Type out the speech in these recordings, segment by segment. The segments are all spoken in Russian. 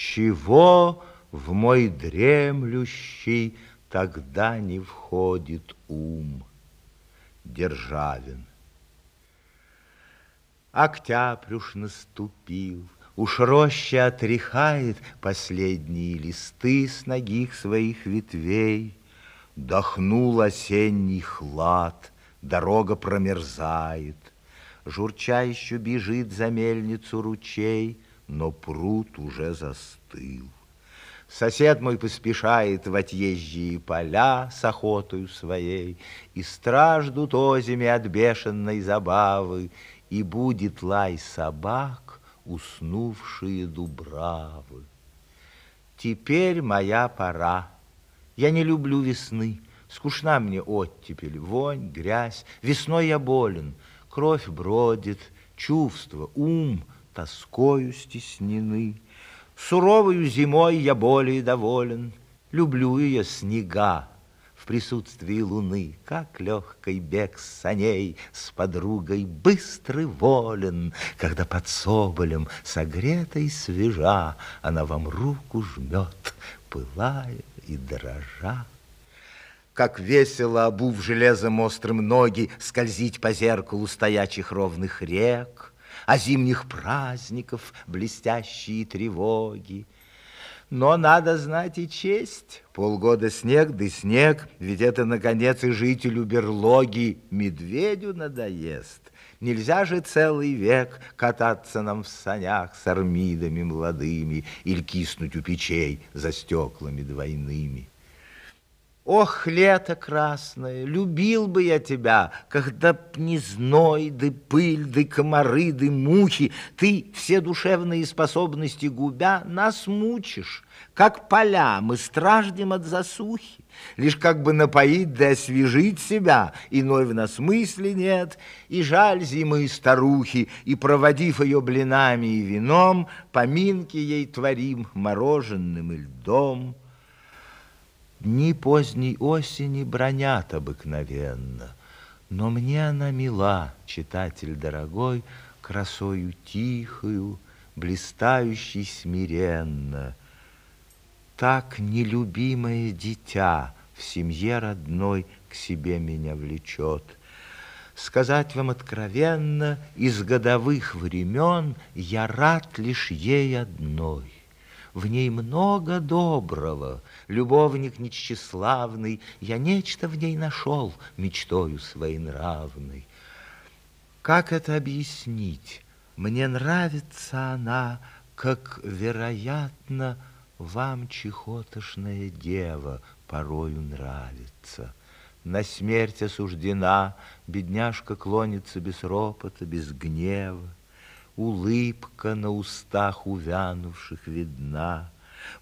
Чего в мой дремлющий тогда не входит ум? Державин. Октябрь уж наступил, Уж роща отряхает последние листы С ногих своих ветвей. Дохнул осенний хлад, Дорога промерзает. Журча еще бежит за мельницу ручей, Но пруд уже застыл. Сосед мой поспешает в отъезжие поля с охотою своей, И страждут озими от бешеной забавы, И будет лай собак, уснувшие дубравы. Теперь моя пора. Я не люблю весны, скучна мне оттепель, вонь, грязь. Весной я болен, кровь бродит, чувства, ум тоскою стеснены. Суровою зимой я более доволен, Люблю ее снега в присутствии луны, Как легкий бег саней с подругой быстрый волен, Когда под соболем согрета и свежа Она вам руку жмет, пылая и дрожа. Как весело, обув железом острым ноги, Скользить по зеркалу стоячих ровных рек, о зимних праздников блестящие тревоги. Но надо знать и честь. Полгода снег, да снег, ведь это, наконец, и жителю берлоги медведю надоест. Нельзя же целый век кататься нам в санях с армидами молодыми или киснуть у печей за стеклами двойными. Ох, лето красное, любил бы я тебя, когда б не зной, да пыль, да комары, да мухи, ты все душевные способности губя нас мучишь, как поля мы страждем от засухи, лишь как бы напоить да освежить себя, иной в нас мысли нет, и жаль зимы старухи, и, проводив ее блинами и вином, поминки ей творим мороженым и льдом. Дни поздней осени бронят обыкновенно, Но мне она мила, читатель дорогой, Красою тихою, блистающей смиренно. Так нелюбимое дитя в семье родной К себе меня влечет. Сказать вам откровенно, из годовых времен Я рад лишь ей одной. В ней много доброго, любовник нечтиславный, Я нечто в ней нашел, мечтою своенравной. Как это объяснить? Мне нравится она, как, вероятно, Вам чехотошная дева порою нравится. На смерть осуждена, бедняжка клонится без ропота, без гнева. Улыбка на устах увянувших видна,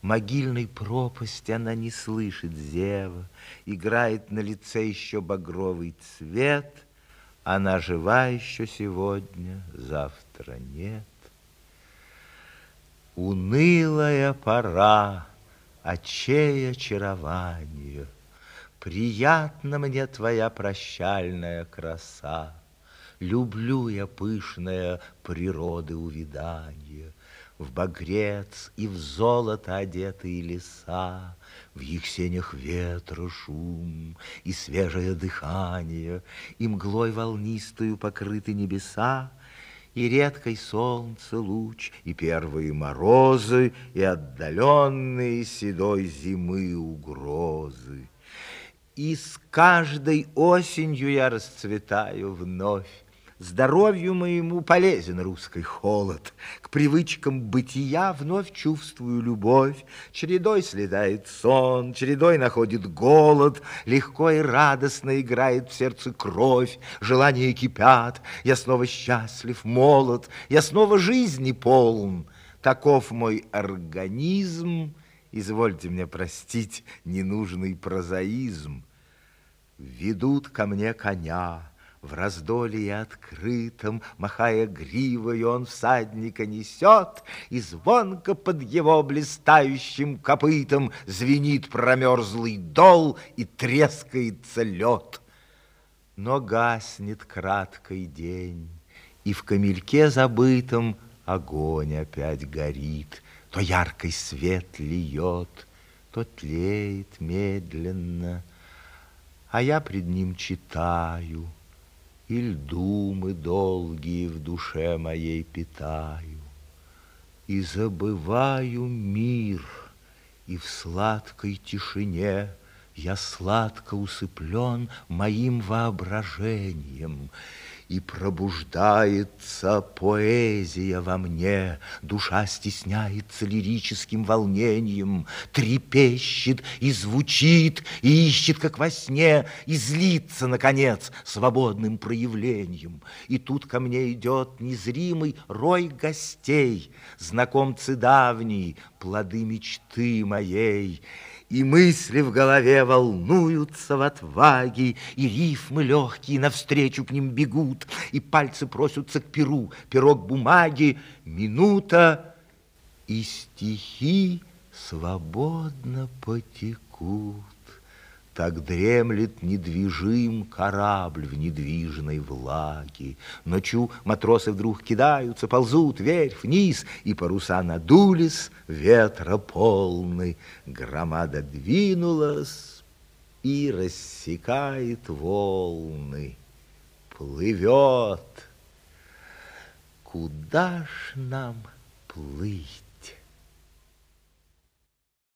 Могильной пропасти она не слышит зева, Играет на лице еще багровый цвет, Она жива еще сегодня, завтра нет. Унылая пора, очей очарования, Приятна мне твоя прощальная краса. Люблю я пышное природы увиданье, В багрец и в золото одетые леса, В их сенях ветра шум и свежее дыхание, И мглой волнистую покрыты небеса, и редкой солнце луч, и первые морозы, и отдаленные седой зимы угрозы. И с каждой осенью я расцветаю вновь, Здоровью моему полезен русский холод. К привычкам бытия вновь чувствую любовь. Чередой следает сон, чередой находит голод. Легко и радостно играет в сердце кровь. Желания кипят, я снова счастлив, молод. Я снова жизни полн. Таков мой организм. Извольте мне простить ненужный прозаизм. Ведут ко мне коня, в раздолье открытом, махая гривой, он всадника несет, и звонко под его блистающим копытом звенит промерзлый дол и трескается лед. Но гаснет краткий день, и в камельке забытом огонь опять горит, То яркий свет льет, то тлеет медленно, А я пред ним читаю, Иль думы долгие в душе моей питаю, И забываю мир, и в сладкой тишине Я сладко усыплен моим воображением, и пробуждается поэзия во мне, Душа стесняется лирическим волнением, Трепещет и звучит, и ищет, как во сне, И злится, наконец, свободным проявлением. И тут ко мне идет незримый рой гостей, Знакомцы давние, плоды мечты моей, и мысли в голове волнуются в отваге, И рифмы легкие навстречу к ним бегут, И пальцы просятся к перу, пирог бумаги, Минута, и стихи свободно потекут. Так дремлет недвижим корабль в недвижной влаге. Ночью матросы вдруг кидаются, ползут вверх, вниз, и паруса надулись, ветра полны. Громада двинулась и рассекает волны. Плывет. Куда ж нам плыть?